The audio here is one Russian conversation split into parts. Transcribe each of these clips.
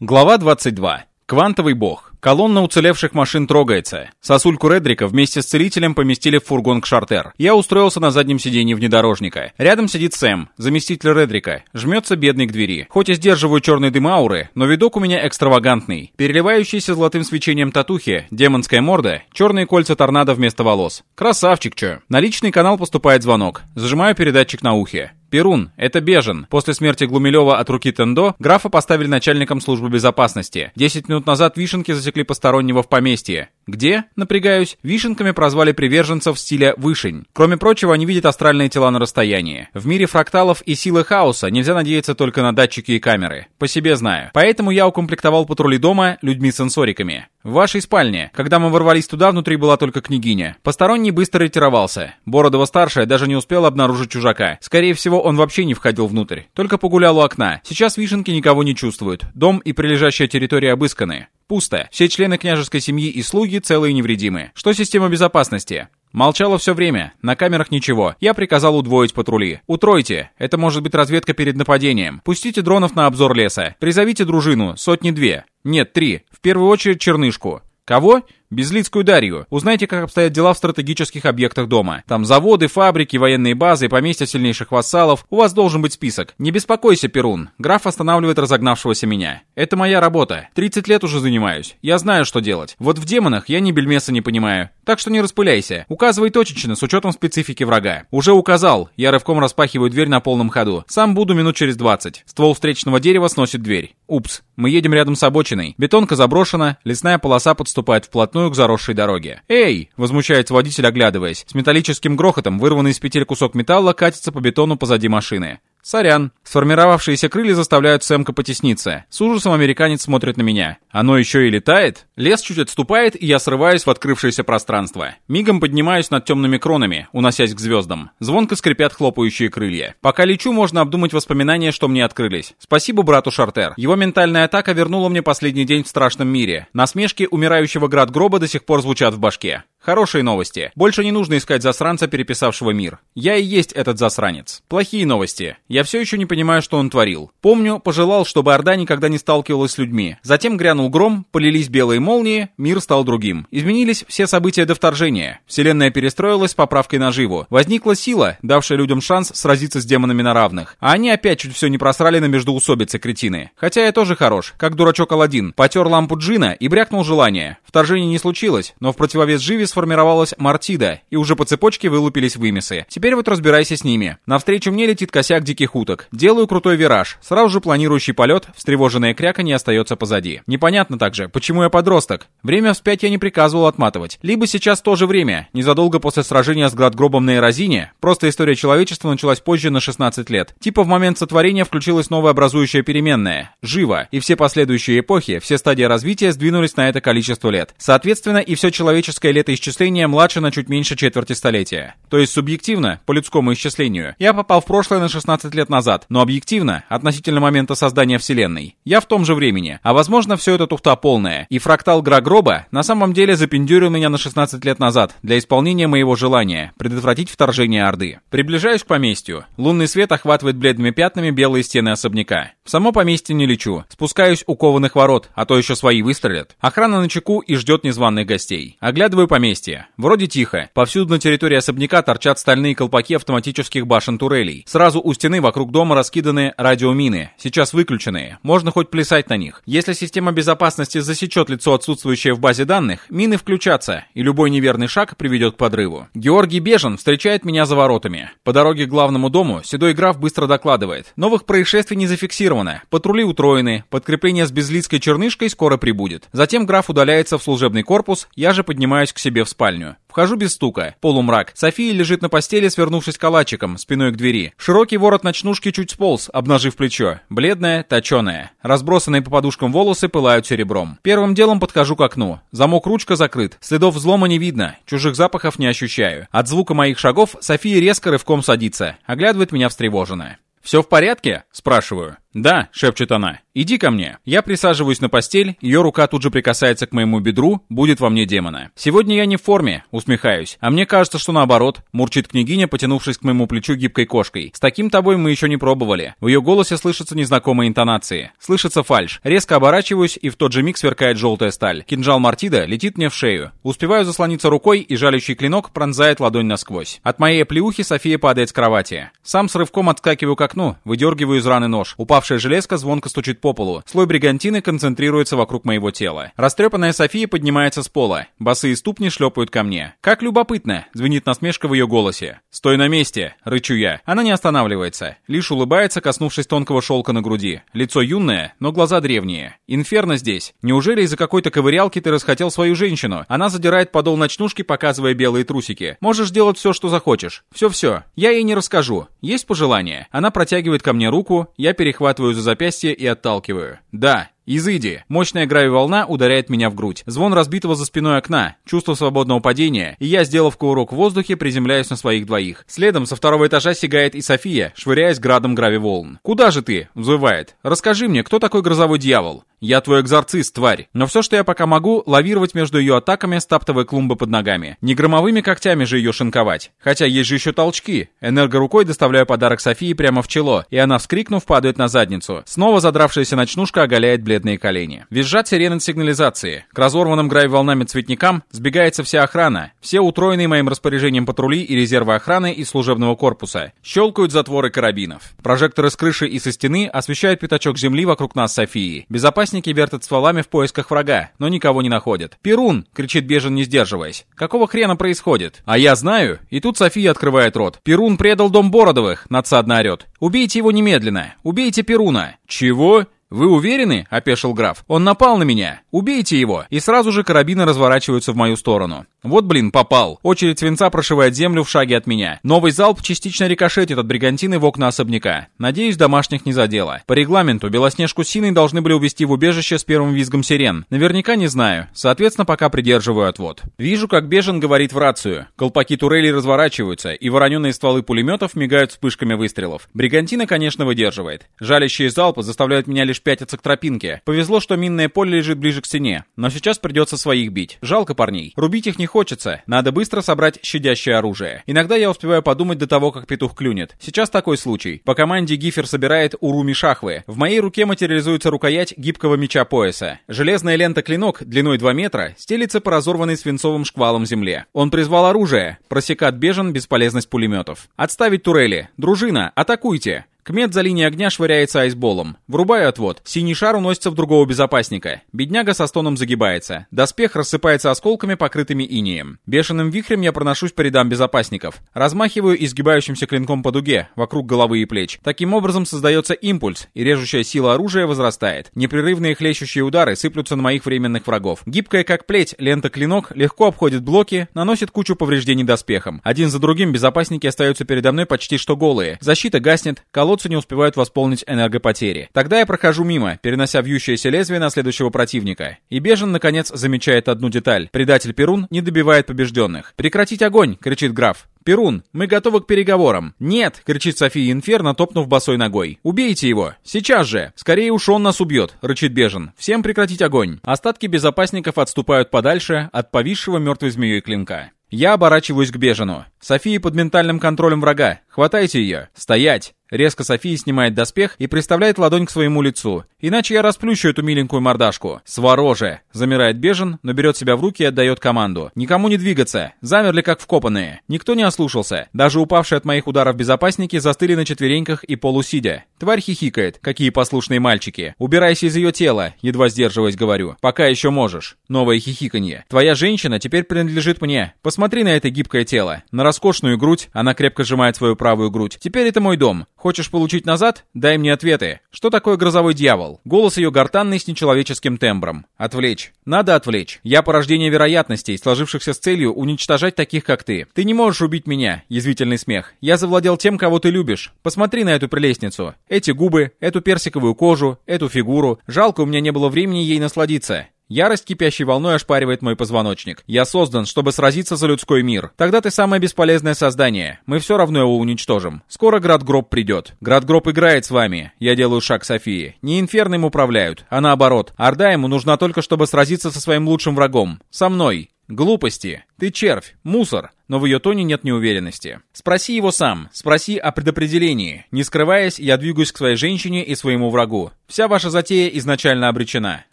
Глава 22. Квантовый бог. Колонна уцелевших машин трогается. Сосульку Редрика вместе с целителем поместили в фургон к Шартер. Я устроился на заднем сиденье внедорожника. Рядом сидит Сэм, заместитель Редрика. Жмется бедный к двери. Хоть и сдерживаю черный дым ауры, но видок у меня экстравагантный. Переливающийся золотым свечением татухи, демонская морда, черные кольца торнадо вместо волос. Красавчик, чё. На личный канал поступает звонок. Зажимаю передатчик на ухе. Перун, это Бежен. После смерти Глумилева от руки Тендо графа поставили начальником службы безопасности. Десять минут назад вишенки засекли постороннего в поместье. Где, напрягаюсь, вишенками прозвали приверженцев стиля «вышень». Кроме прочего, они видят астральные тела на расстоянии. В мире фракталов и силы хаоса нельзя надеяться только на датчики и камеры. По себе знаю. Поэтому я укомплектовал патрули дома людьми-сенсориками. В вашей спальне. Когда мы ворвались туда, внутри была только княгиня. Посторонний быстро ретировался. Бородова-старшая даже не успела обнаружить чужака. Скорее всего, он вообще не входил внутрь. Только погулял у окна. Сейчас вишенки никого не чувствуют. Дом и прилежащая территория обысканы. Пусто. Все члены княжеской семьи и слуги целые и невредимы. Что система безопасности? Молчала все время, на камерах ничего. Я приказал удвоить патрули. Утройте, это может быть разведка перед нападением. Пустите дронов на обзор леса. Призовите дружину, сотни-две. Нет, три. В первую очередь чернышку. Кого? Безлицкую Дарью. Узнайте, как обстоят дела в стратегических объектах дома. Там заводы, фабрики, военные базы, поместья сильнейших вассалов. У вас должен быть список. Не беспокойся, Перун. Граф останавливает разогнавшегося меня. Это моя работа. 30 лет уже занимаюсь. Я знаю, что делать. Вот в демонах я ни бельмеса не понимаю. Так что не распыляйся. Указывай точечно, с учетом специфики врага. Уже указал. Я рывком распахиваю дверь на полном ходу. Сам буду минут через 20. Ствол встречного дерева сносит дверь. Упс. Мы едем рядом с обочиной. Бетонка заброшена, лесная полоса подступает вплотную вплотную к заросшей дороге. «Эй!» — возмущается водитель, оглядываясь. С металлическим грохотом вырванный из петель кусок металла катится по бетону позади машины. Сорян. Сформировавшиеся крылья заставляют Сэмка потесниться. С ужасом американец смотрит на меня. Оно еще и летает? Лес чуть отступает, и я срываюсь в открывшееся пространство. Мигом поднимаюсь над темными кронами, уносясь к звездам. Звонко скрипят хлопающие крылья. Пока лечу, можно обдумать воспоминания, что мне открылись. Спасибо брату Шартер. Его ментальная атака вернула мне последний день в страшном мире. Насмешки умирающего град гроба до сих пор звучат в башке. Хорошие новости. Больше не нужно искать засранца, переписавшего мир. Я и есть этот засранец. Плохие новости. Я все еще не понимаю, что он творил. Помню, пожелал, чтобы Орда никогда не сталкивалась с людьми. Затем грянул гром, полились белые молнии, мир стал другим. Изменились все события до вторжения. Вселенная перестроилась с поправкой на живу. Возникла сила, давшая людям шанс сразиться с демонами на равных. А они опять чуть все не просрали на междуусобице кретины. Хотя я тоже хорош, как дурачок Аладдин. Потер лампу джина и брякнул желание. Вторжение не случилось, но в противовес живи сформировалась Мартида, и уже по цепочке вылупились вымесы. Теперь вот разбирайся с ними. Навстречу мне летит косяк диких уток. Делаю крутой вираж. Сразу же планирующий полет, встревоженная кряка не остается позади. Непонятно также, почему я подросток. Время вспять я не приказывал отматывать. Либо сейчас тоже время, незадолго после сражения с Градгробом на Эрозине, просто история человечества началась позже на 16 лет. Типа в момент сотворения включилась новая образующая переменная — живо, и все последующие эпохи, все стадии развития сдвинулись на это количество лет. Соответственно, и все человеческое летоисчисление исчисления младше на чуть меньше четверти столетия. То есть субъективно, по людскому исчислению, я попал в прошлое на 16 лет назад, но объективно, относительно момента создания Вселенной, я в том же времени. А возможно, все это туфта полная. И фрактал Грагроба на самом деле запендюрил меня на 16 лет назад для исполнения моего желания предотвратить вторжение Орды. Приближаюсь к поместью. Лунный свет охватывает бледными пятнами белые стены особняка. В само поместье не лечу. Спускаюсь у кованых ворот, а то еще свои выстрелят. Охрана на чеку и ждет незваных гостей. Оглядываю поместье поместье. Вроде тихо. Повсюду на территории особняка торчат стальные колпаки автоматических башен турелей. Сразу у стены вокруг дома раскиданы радиомины. Сейчас выключенные. Можно хоть плясать на них. Если система безопасности засечет лицо отсутствующее в базе данных, мины включатся, и любой неверный шаг приведет к подрыву. Георгий Бежен встречает меня за воротами. По дороге к главному дому седой граф быстро докладывает. Новых происшествий не зафиксировано. Патрули утроены. Подкрепление с безлицкой чернышкой скоро прибудет. Затем граф удаляется в служебный корпус, я же поднимаюсь к себе в спальню. Вхожу без стука. Полумрак. София лежит на постели, свернувшись калачиком, спиной к двери. Широкий ворот ночнушки чуть сполз, обнажив плечо. Бледная, точеная. Разбросанные по подушкам волосы пылают серебром. Первым делом подхожу к окну. Замок-ручка закрыт. Следов взлома не видно. Чужих запахов не ощущаю. От звука моих шагов София резко рывком садится. Оглядывает меня встревоженно. «Все в порядке?» – спрашиваю. «Да», — шепчет она. «Иди ко мне». Я присаживаюсь на постель, ее рука тут же прикасается к моему бедру, будет во мне демона. «Сегодня я не в форме», — усмехаюсь. «А мне кажется, что наоборот», — мурчит княгиня, потянувшись к моему плечу гибкой кошкой. «С таким тобой мы еще не пробовали». В ее голосе слышатся незнакомые интонации. Слышится фальш. Резко оборачиваюсь, и в тот же миг сверкает желтая сталь. Кинжал Мартида летит мне в шею. Успеваю заслониться рукой, и жалящий клинок пронзает ладонь насквозь. От моей плеухи София падает с кровати. Сам с рывком отскакиваю к окну, выдергиваю из раны нож. Упавший Упавшая железка звонко стучит по полу. Слой бригантины концентрируется вокруг моего тела. Растрепанная София поднимается с пола. Босые ступни шлепают ко мне. «Как любопытно!» — звенит насмешка в ее голосе. «Стой на месте!» — рычу я. Она не останавливается. Лишь улыбается, коснувшись тонкого шелка на груди. Лицо юное, но глаза древние. Инферно здесь. Неужели из-за какой-то ковырялки ты расхотел свою женщину? Она задирает подол ночнушки, показывая белые трусики. Можешь делать все, что захочешь. Все-все. Я ей не расскажу. Есть пожелание? Она протягивает ко мне руку, я перехватываю перехватываю за запястье и отталкиваю. «Да, «Изыди!» Мощная грави-волна ударяет меня в грудь. Звон разбитого за спиной окна, чувство свободного падения, и я, сделав кувырок в воздухе, приземляюсь на своих двоих. Следом со второго этажа сигает и София, швыряясь градом грави-волн. «Куда же ты?» — взвывает. «Расскажи мне, кто такой грозовой дьявол?» «Я твой экзорцист, тварь. Но все, что я пока могу, лавировать между ее атаками, стаптовой клумбы под ногами. Не громовыми когтями же ее шинковать. Хотя есть же еще толчки. Энергорукой доставляю подарок Софии прямо в чело, и она, вскрикнув, падает на задницу. Снова задравшаяся ночнушка оголяет бледные колени. Визжат сирены сигнализации. К разорванным грай-волнами цветникам сбегается вся охрана. Все утроенные моим распоряжением патрули и резервы охраны из служебного корпуса. Щелкают затворы карабинов. Прожекторы с крыши и со стены освещают пятачок земли вокруг нас Софии. Безопасники вертят стволами в поисках врага, но никого не находят. «Перун!» — кричит Бежен, не сдерживаясь. «Какого хрена происходит?» «А я знаю!» И тут София открывает рот. «Перун предал дом Бородовых!» — надсадно орет. «Убейте его немедленно! Убейте Перуна!» «Чего?» «Вы уверены?» — опешил граф. «Он напал на меня! Убейте его!» И сразу же карабины разворачиваются в мою сторону. Вот, блин, попал. Очередь свинца прошивает землю в шаге от меня. Новый залп частично рикошетит от бригантины в окна особняка. Надеюсь, домашних не задело. По регламенту, Белоснежку с Синой должны были увести в убежище с первым визгом сирен. Наверняка не знаю. Соответственно, пока придерживаю отвод. Вижу, как Бежен говорит в рацию. Колпаки турелей разворачиваются, и вороненные стволы пулеметов мигают вспышками выстрелов. Бригантина, конечно, выдерживает. Жалящие залпы заставляют меня лишь лишь пятиться к тропинке. Повезло, что минное поле лежит ближе к стене, но сейчас придется своих бить. Жалко парней. Рубить их не хочется, надо быстро собрать щадящее оружие. Иногда я успеваю подумать до того, как петух клюнет. Сейчас такой случай. По команде Гифер собирает Уруми Шахвы. В моей руке материализуется рукоять гибкого меча пояса. Железная лента-клинок длиной 2 метра стелится по разорванной свинцовым шквалом земле. Он призвал оружие. Просекат бежен бесполезность пулеметов. Отставить турели. Дружина, атакуйте. Кмет за линией огня швыряется айсболом. Врубаю отвод. Синий шар уносится в другого безопасника. Бедняга со стоном загибается. Доспех рассыпается осколками, покрытыми инеем. Бешеным вихрем я проношусь по рядам безопасников. Размахиваю изгибающимся клинком по дуге, вокруг головы и плеч. Таким образом создается импульс, и режущая сила оружия возрастает. Непрерывные хлещущие удары сыплются на моих временных врагов. Гибкая как плеть, лента-клинок легко обходит блоки, наносит кучу повреждений доспехам. Один за другим безопасники остаются передо мной почти что голые. Защита гаснет, колодцы колодцу не успевают восполнить энергопотери. Тогда я прохожу мимо, перенося вьющееся лезвие на следующего противника. И Бежен, наконец, замечает одну деталь. Предатель Перун не добивает побежденных. «Прекратить огонь!» — кричит граф. «Перун, мы готовы к переговорам». «Нет!» — кричит София Инферно, топнув босой ногой. «Убейте его! Сейчас же! Скорее уж он нас убьет!» — рычит Бежен. «Всем прекратить огонь!» Остатки безопасников отступают подальше от повисшего мертвой змеей клинка. Я оборачиваюсь к Бежену. София под ментальным контролем врага. Хватайте ее. Стоять. Резко София снимает доспех и приставляет ладонь к своему лицу. Иначе я расплющу эту миленькую мордашку. Свороже. Замирает Бежен, но берет себя в руки и отдает команду. Никому не двигаться. Замерли как вкопанные. Никто не ослушался. Даже упавшие от моих ударов безопасники застыли на четвереньках и полусидя. Тварь хихикает. Какие послушные мальчики. Убирайся из ее тела, едва сдерживаясь говорю. Пока еще можешь. Новое хихиканье. Твоя женщина теперь принадлежит мне. Посмотри на это гибкое тело. На роскошную грудь. Она крепко сжимает свою правую грудь. Теперь это мой дом. Хочешь получить назад? Дай мне ответы. Что такое грозовой дьявол? Голос ее гортанный с нечеловеческим тембром. Отвлечь. Надо отвлечь. Я порождение вероятностей, сложившихся с целью уничтожать таких, как ты. Ты не можешь убить меня. Язвительный смех. Я завладел тем, кого ты любишь. Посмотри на эту прелестницу. Эти губы, эту персиковую кожу, эту фигуру. Жалко, у меня не было времени ей насладиться. Ярость кипящей волной ошпаривает мой позвоночник. Я создан, чтобы сразиться за людской мир. Тогда ты самое бесполезное создание. Мы все равно его уничтожим. Скоро Град-Гроб придет. Град-Гроб играет с вами. Я делаю шаг Софии. Не инферно им управляют, а наоборот. Орда ему нужна только, чтобы сразиться со своим лучшим врагом. Со мной. Глупости. Ты червь, мусор но в ее тоне нет неуверенности. Спроси его сам, спроси о предопределении. Не скрываясь, я двигаюсь к своей женщине и своему врагу. Вся ваша затея изначально обречена.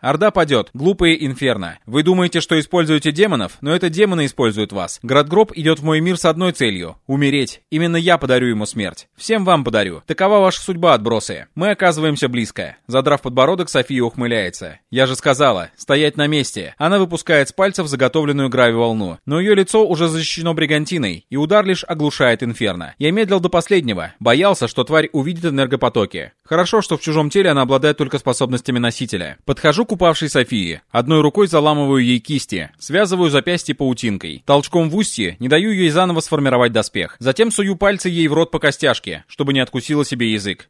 Орда падет, глупые инферно. Вы думаете, что используете демонов, но это демоны используют вас. Градгроб идет в мой мир с одной целью — умереть. Именно я подарю ему смерть. Всем вам подарю. Такова ваша судьба, отбросы. Мы оказываемся близко. Задрав подбородок, София ухмыляется. Я же сказала, стоять на месте. Она выпускает с пальцев заготовленную грави-волну. Но ее лицо уже защищено бригантиной, и удар лишь оглушает инферно. Я медлил до последнего, боялся, что тварь увидит энергопотоки. Хорошо, что в чужом теле она обладает только способностями носителя. Подхожу к упавшей Софии. Одной рукой заламываю ей кисти, связываю запястье паутинкой. Толчком в устье не даю ей заново сформировать доспех. Затем сую пальцы ей в рот по костяшке, чтобы не откусила себе язык.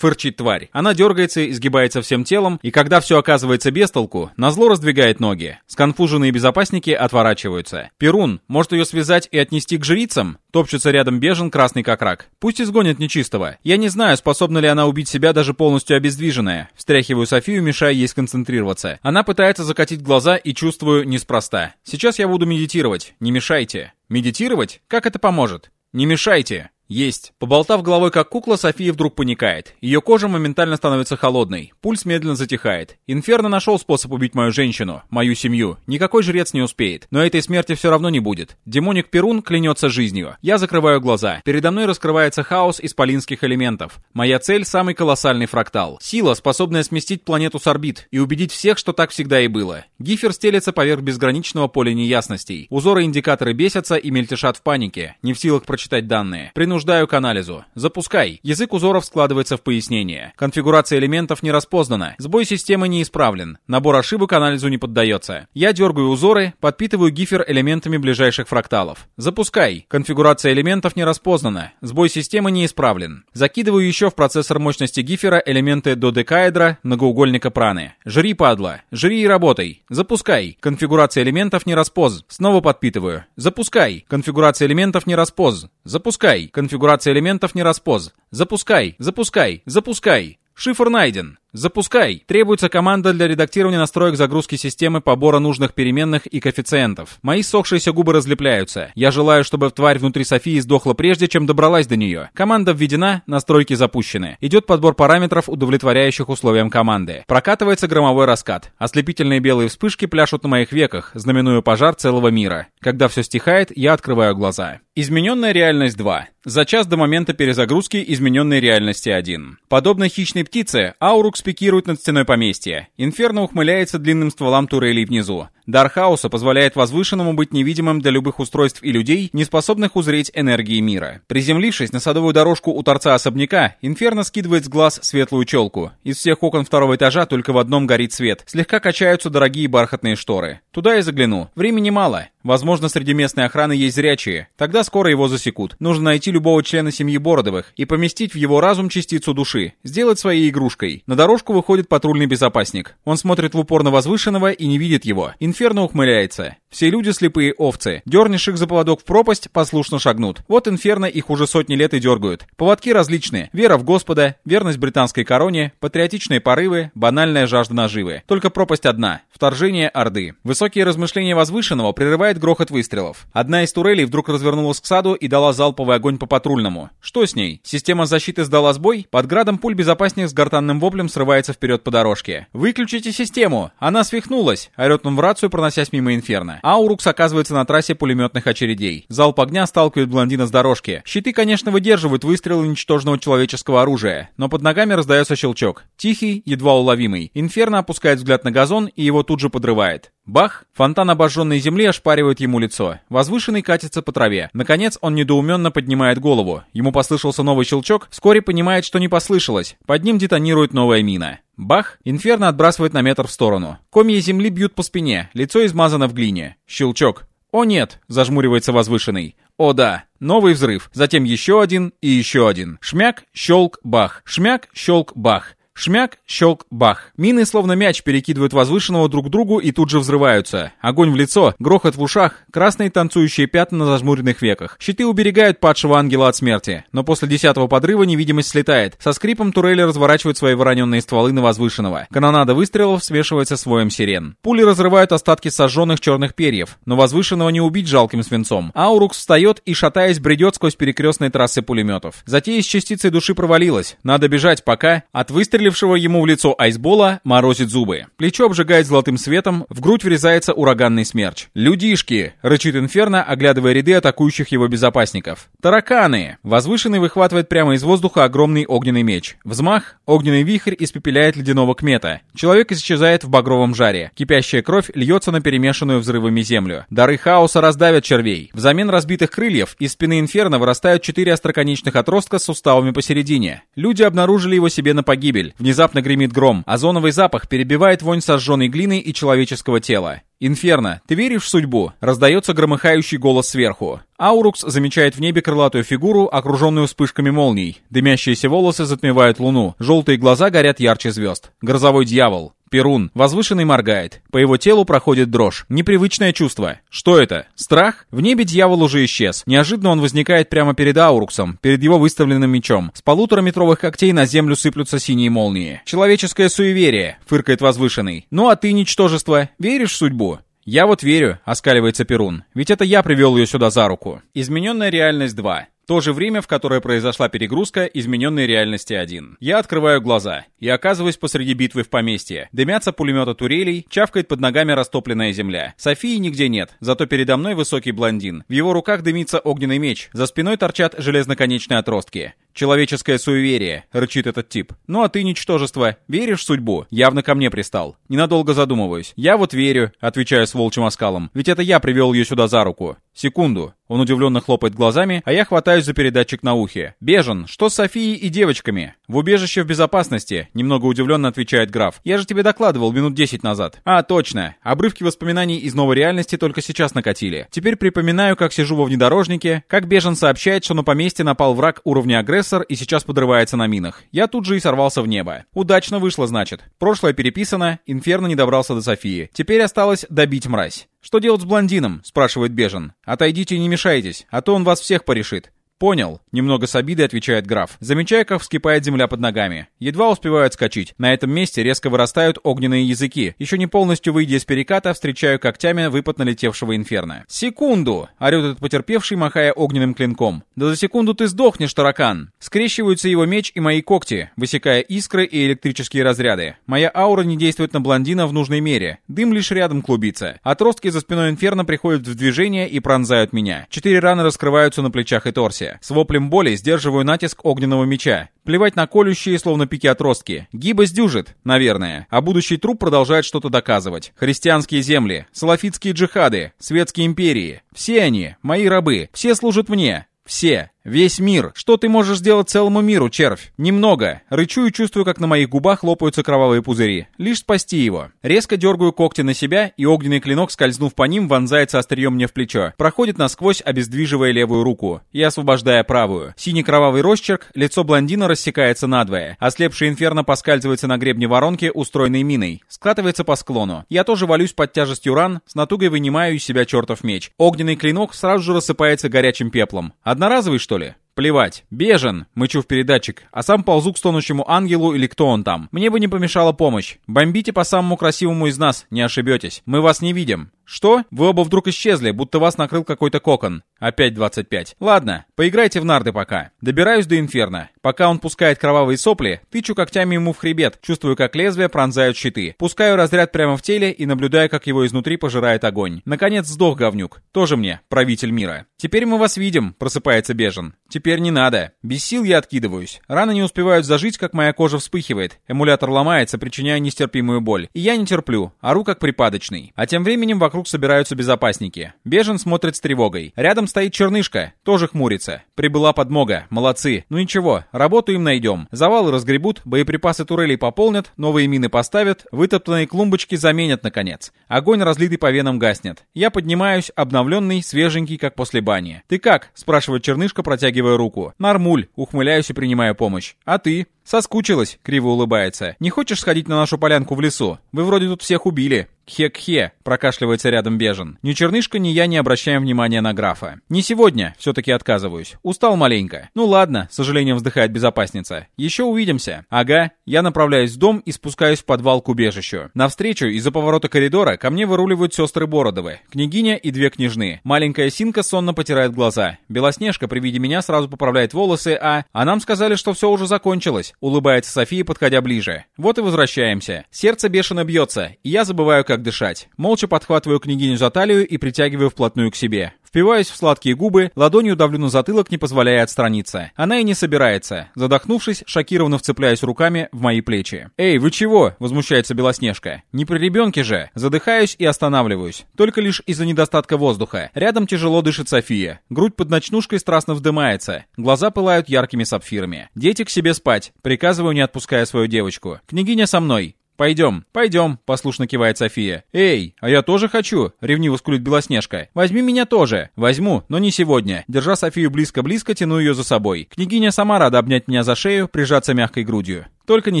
Фырчит тварь. Она дергается, изгибается всем телом, и когда все оказывается без толку, назло раздвигает ноги. Сконфуженные безопасники отворачиваются. Перун, может ее связать и отнести к жрицам? Топчется рядом бежен, красный как рак. Пусть изгонят нечистого. Я не знаю, способна ли она убить себя даже полностью обездвиженная. Встряхиваю Софию, мешая ей сконцентрироваться. Она пытается закатить глаза и чувствую неспроста. Сейчас я буду медитировать. Не мешайте. Медитировать? Как это поможет? Не мешайте. Есть. Поболтав головой как кукла, София вдруг паникает. Ее кожа моментально становится холодной. Пульс медленно затихает. Инферно нашел способ убить мою женщину, мою семью. Никакой жрец не успеет. Но этой смерти все равно не будет. Демоник Перун клянется жизнью. Я закрываю глаза. Передо мной раскрывается хаос исполинских элементов. Моя цель — самый колоссальный фрактал. Сила, способная сместить планету с орбит и убедить всех, что так всегда и было. Гифер стелется поверх безграничного поля неясностей. Узоры-индикаторы бесятся и мельтешат в панике, не в силах прочитать данные. Принуж Принуждаю к анализу. Запускай. Язык узоров складывается в пояснение. Конфигурация элементов не распознана. Сбой системы не исправлен. Набор ошибок анализу не поддается. Я дергаю узоры, подпитываю гифер элементами ближайших фракталов. Запускай. Конфигурация элементов не распознана. Сбой системы не исправлен. Закидываю еще в процессор мощности гифера элементы додекаэдра, многоугольника праны. Жри, падла. Жри и работай. Запускай. Конфигурация элементов не распоз. Снова подпитываю. Запускай. Конфигурация элементов не распоз. Запускай. Конфигурация элементов не распоз. Запускай, запускай, запускай. Шифр найден. Запускай! Требуется команда для редактирования настроек загрузки системы побора нужных переменных и коэффициентов. Мои сохшиеся губы разлепляются. Я желаю, чтобы тварь внутри Софии сдохла прежде, чем добралась до нее. Команда введена, настройки запущены. Идет подбор параметров, удовлетворяющих условиям команды. Прокатывается громовой раскат. Ослепительные белые вспышки пляшут на моих веках, знаменуя пожар целого мира. Когда все стихает, я открываю глаза. Измененная реальность 2. За час до момента перезагрузки измененной реальности 1. Подобно хищной птице, Спикирует над стеной поместья. Инферно ухмыляется длинным стволам турелей внизу. Дар хаоса позволяет возвышенному быть невидимым для любых устройств и людей, не способных узреть энергии мира. Приземлившись на садовую дорожку у торца особняка, Инферно скидывает с глаз светлую челку. Из всех окон второго этажа только в одном горит свет. Слегка качаются дорогие бархатные шторы. Туда я загляну. Времени мало. Возможно, среди местной охраны есть зрячие. Тогда скоро его засекут. Нужно найти любого члена семьи Бородовых и поместить в его разум частицу души. Сделать своей игрушкой. На дорожку выходит патрульный безопасник. Он смотрит в упор на возвышенного и не видит его. Инферно ухмыляется. Все люди слепые овцы. Дернешь их за поводок в пропасть, послушно шагнут. Вот Инферно их уже сотни лет и дергают. Поводки различные. Вера в Господа, верность британской короне, патриотичные порывы, банальная жажда наживы. Только пропасть одна. Вторжение Орды. Высокие размышления возвышенного прерывает грохот выстрелов. Одна из турелей вдруг развернулась к саду и дала залповый огонь по патрульному. Что с ней? Система защиты сдала сбой? Под градом пуль безопасник с гортанным воплем срывается вперед по дорожке. «Выключите систему! Она свихнулась!» — орет он в рацию, проносясь мимо инферно. Аурукс оказывается на трассе пулеметных очередей. Залп огня сталкивает блондина с дорожки. Щиты, конечно, выдерживают выстрелы ничтожного человеческого оружия, но под ногами раздается щелчок. Тихий, едва уловимый. Инферно опускает взгляд на газон и его тут же подрывает. Бах! Фонтан обожженной земли ошпаривает ему лицо. Возвышенный катится по траве. Наконец он недоуменно поднимает голову. Ему послышался новый щелчок, вскоре понимает, что не послышалось. Под ним детонирует новая мина. Бах! Инферно отбрасывает на метр в сторону. Комья земли бьют по спине, лицо измазано в глине. Щелчок. «О нет!» — зажмуривается возвышенный. «О да!» Новый взрыв. Затем еще один и еще один. Шмяк, щелк, бах. Шмяк, щелк, бах. Шмяк, щелк, бах. Мины словно мяч перекидывают возвышенного друг к другу и тут же взрываются. Огонь в лицо, грохот в ушах, красные танцующие пятна на зажмуренных веках. Щиты уберегают падшего ангела от смерти. Но после десятого подрыва невидимость слетает. Со скрипом турели разворачивают свои вороненные стволы на возвышенного. Канонада выстрелов смешивается с воем сирен. Пули разрывают остатки сожженных черных перьев, но возвышенного не убить жалким свинцом. Аурукс встает и, шатаясь, бредет сквозь перекрестные трассы пулеметов. Затея с частицей души провалилась. Надо бежать, пока от выстрелив выстрелившего ему в лицо айсбола, морозит зубы. Плечо обжигает золотым светом, в грудь врезается ураганный смерч. «Людишки!» — рычит Инферно, оглядывая ряды атакующих его безопасников. «Тараканы!» Возвышенный выхватывает прямо из воздуха огромный огненный меч. Взмах, огненный вихрь испепеляет ледяного кмета. Человек исчезает в багровом жаре. Кипящая кровь льется на перемешанную взрывами землю. Дары хаоса раздавят червей. Взамен разбитых крыльев из спины Инферно вырастают четыре остроконечных отростка с суставами посередине. Люди обнаружили его себе на погибель. Внезапно гремит гром. Озоновый запах перебивает вонь сожженной глины и человеческого тела. «Инферно, ты веришь в судьбу?» Раздается громыхающий голос сверху. Аурукс замечает в небе крылатую фигуру, окруженную вспышками молний. Дымящиеся волосы затмевают луну. Желтые глаза горят ярче звезд. Грозовой дьявол. Перун. Возвышенный моргает. По его телу проходит дрожь. Непривычное чувство. Что это? Страх? В небе дьявол уже исчез. Неожиданно он возникает прямо перед Ауруксом, перед его выставленным мечом. С полутораметровых когтей на землю сыплются синие молнии. Человеческое суеверие, фыркает Возвышенный. Ну а ты, ничтожество, веришь в судьбу? «Я вот верю», — оскаливается Перун. «Ведь это я привел ее сюда за руку». Измененная реальность 2. То же время, в которое произошла перегрузка измененной реальности 1. Я открываю глаза и оказываюсь посреди битвы в поместье. Дымятся пулемета турелей, чавкает под ногами растопленная земля. Софии нигде нет, зато передо мной высокий блондин. В его руках дымится огненный меч, за спиной торчат железноконечные отростки. «Человеческое суеверие», — рычит этот тип. «Ну а ты, ничтожество, веришь в судьбу?» Явно ко мне пристал. Ненадолго задумываюсь. «Я вот верю», — отвечаю с волчьим оскалом. «Ведь это я привел ее сюда за руку». «Секунду». Он удивленно хлопает глазами, а я хватаюсь за передатчик на ухе. «Бежен, что с Софией и девочками?» «В убежище в безопасности», — немного удивленно отвечает граф. «Я же тебе докладывал минут десять назад». «А, точно. Обрывки воспоминаний из новой реальности только сейчас накатили. Теперь припоминаю, как сижу во внедорожнике, как Бежен сообщает, что на поместье напал враг уровня агрессор и сейчас подрывается на минах. Я тут же и сорвался в небо. Удачно вышло, значит. Прошлое переписано, Инферно не добрался до Софии. Теперь осталось добить мразь. «Что делать с блондином?» — спрашивает Бежен. «Отойдите и не мешайтесь, а то он вас всех порешит. «Понял», — немного с обидой отвечает граф. Замечая, как вскипает земля под ногами. Едва успевают скачить. На этом месте резко вырастают огненные языки. Еще не полностью выйдя из переката, встречаю когтями выпад налетевшего инферно. «Секунду!» — орет этот потерпевший, махая огненным клинком. «Да за секунду ты сдохнешь, таракан!» Скрещиваются его меч и мои когти, высекая искры и электрические разряды. Моя аура не действует на блондина в нужной мере. Дым лишь рядом клубится. Отростки за спиной инферно приходят в движение и пронзают меня. Четыре раны раскрываются на плечах и торсе. С воплем боли сдерживаю натиск огненного меча. Плевать на колющие, словно пики отростки. Гибость дюжит, наверное. А будущий труп продолжает что-то доказывать. Христианские земли, салафитские джихады, светские империи. Все они, мои рабы, все служат мне. Все. Весь мир. Что ты можешь сделать целому миру, червь? Немного. Рычу и чувствую, как на моих губах лопаются кровавые пузыри. Лишь спасти его. Резко дергаю когти на себя, и огненный клинок, скользнув по ним, вонзается острием мне в плечо. Проходит насквозь, обездвиживая левую руку. И освобождая правую. Синий кровавый росчерк, лицо блондина рассекается надвое. Ослепший инферно поскальзывается на гребне воронки, устроенной миной. Скатывается по склону. Я тоже валюсь под тяжестью ран, с натугой вынимаю из себя чертов меч. Огненный клинок сразу же рассыпается горячим пеплом. Одноразовый, что ли? Плевать. Бежен, мычу в передатчик, а сам ползу к стонущему ангелу или кто он там. Мне бы не помешала помощь. Бомбите по самому красивому из нас, не ошибетесь. Мы вас не видим. «Что? Вы оба вдруг исчезли, будто вас накрыл какой-то кокон». Опять 25. Ладно, поиграйте в нарды пока. Добираюсь до инферно. Пока он пускает кровавые сопли, тычу когтями ему в хребет, чувствую, как лезвия пронзают щиты. Пускаю разряд прямо в теле и наблюдаю, как его изнутри пожирает огонь. Наконец сдох говнюк. Тоже мне, правитель мира. «Теперь мы вас видим», — просыпается Бежен. «Теперь не надо». Без сил я откидываюсь. Раны не успевают зажить, как моя кожа вспыхивает. Эмулятор ломается, причиняя нестерпимую боль. И я не терплю, ору как припадочный. А тем временем вокруг собираются безопасники. Бежен смотрит с тревогой. Рядом стоит чернышка, тоже хмурится. Прибыла подмога, молодцы. Ну ничего, работу им найдем. Завалы разгребут, боеприпасы турелей пополнят, новые мины поставят, вытоптанные клумбочки заменят наконец. Огонь, разлитый по венам, гаснет. Я поднимаюсь, обновленный, свеженький, как после бани. «Ты как?» – спрашивает чернышка, протягивая руку. «Нормуль», ухмыляюсь и принимаю помощь. «А ты?» «Соскучилась», — криво улыбается. «Не хочешь сходить на нашу полянку в лесу? Вы вроде тут всех убили». «Хе-хе», — прокашливается рядом Бежен. Ни Чернышка, ни я не обращаем внимания на графа. «Не сегодня», — все-таки отказываюсь. Устал маленько. «Ну ладно», — с сожалением вздыхает безопасница. «Еще увидимся». «Ага». Я направляюсь в дом и спускаюсь в подвал к убежищу. Навстречу из-за поворота коридора ко мне выруливают сестры Бородовы. Княгиня и две княжны. Маленькая Синка сонно потирает глаза. Белоснежка при виде меня сразу поправляет волосы, а... А нам сказали, что все уже закончилось. Улыбается София, подходя ближе. Вот и возвращаемся. Сердце бешено бьется, и я забываю, как дышать. Молча подхватываю княгиню за талию и притягиваю вплотную к себе. Впиваюсь в сладкие губы, ладонью давлю на затылок, не позволяя отстраниться. Она и не собирается. Задохнувшись, шокированно вцепляюсь руками в мои плечи. «Эй, вы чего?» — возмущается Белоснежка. «Не при ребенке же!» Задыхаюсь и останавливаюсь. Только лишь из-за недостатка воздуха. Рядом тяжело дышит София. Грудь под ночнушкой страстно вздымается. Глаза пылают яркими сапфирами. «Дети к себе спать!» Приказываю, не отпуская свою девочку. «Княгиня со мной!» «Пойдем, пойдем», — послушно кивает София. «Эй, а я тоже хочу», — ревниво скулит Белоснежка. «Возьми меня тоже». «Возьму, но не сегодня». Держа Софию близко-близко, тяну ее за собой. Княгиня сама рада обнять меня за шею, прижаться мягкой грудью. Только не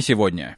сегодня.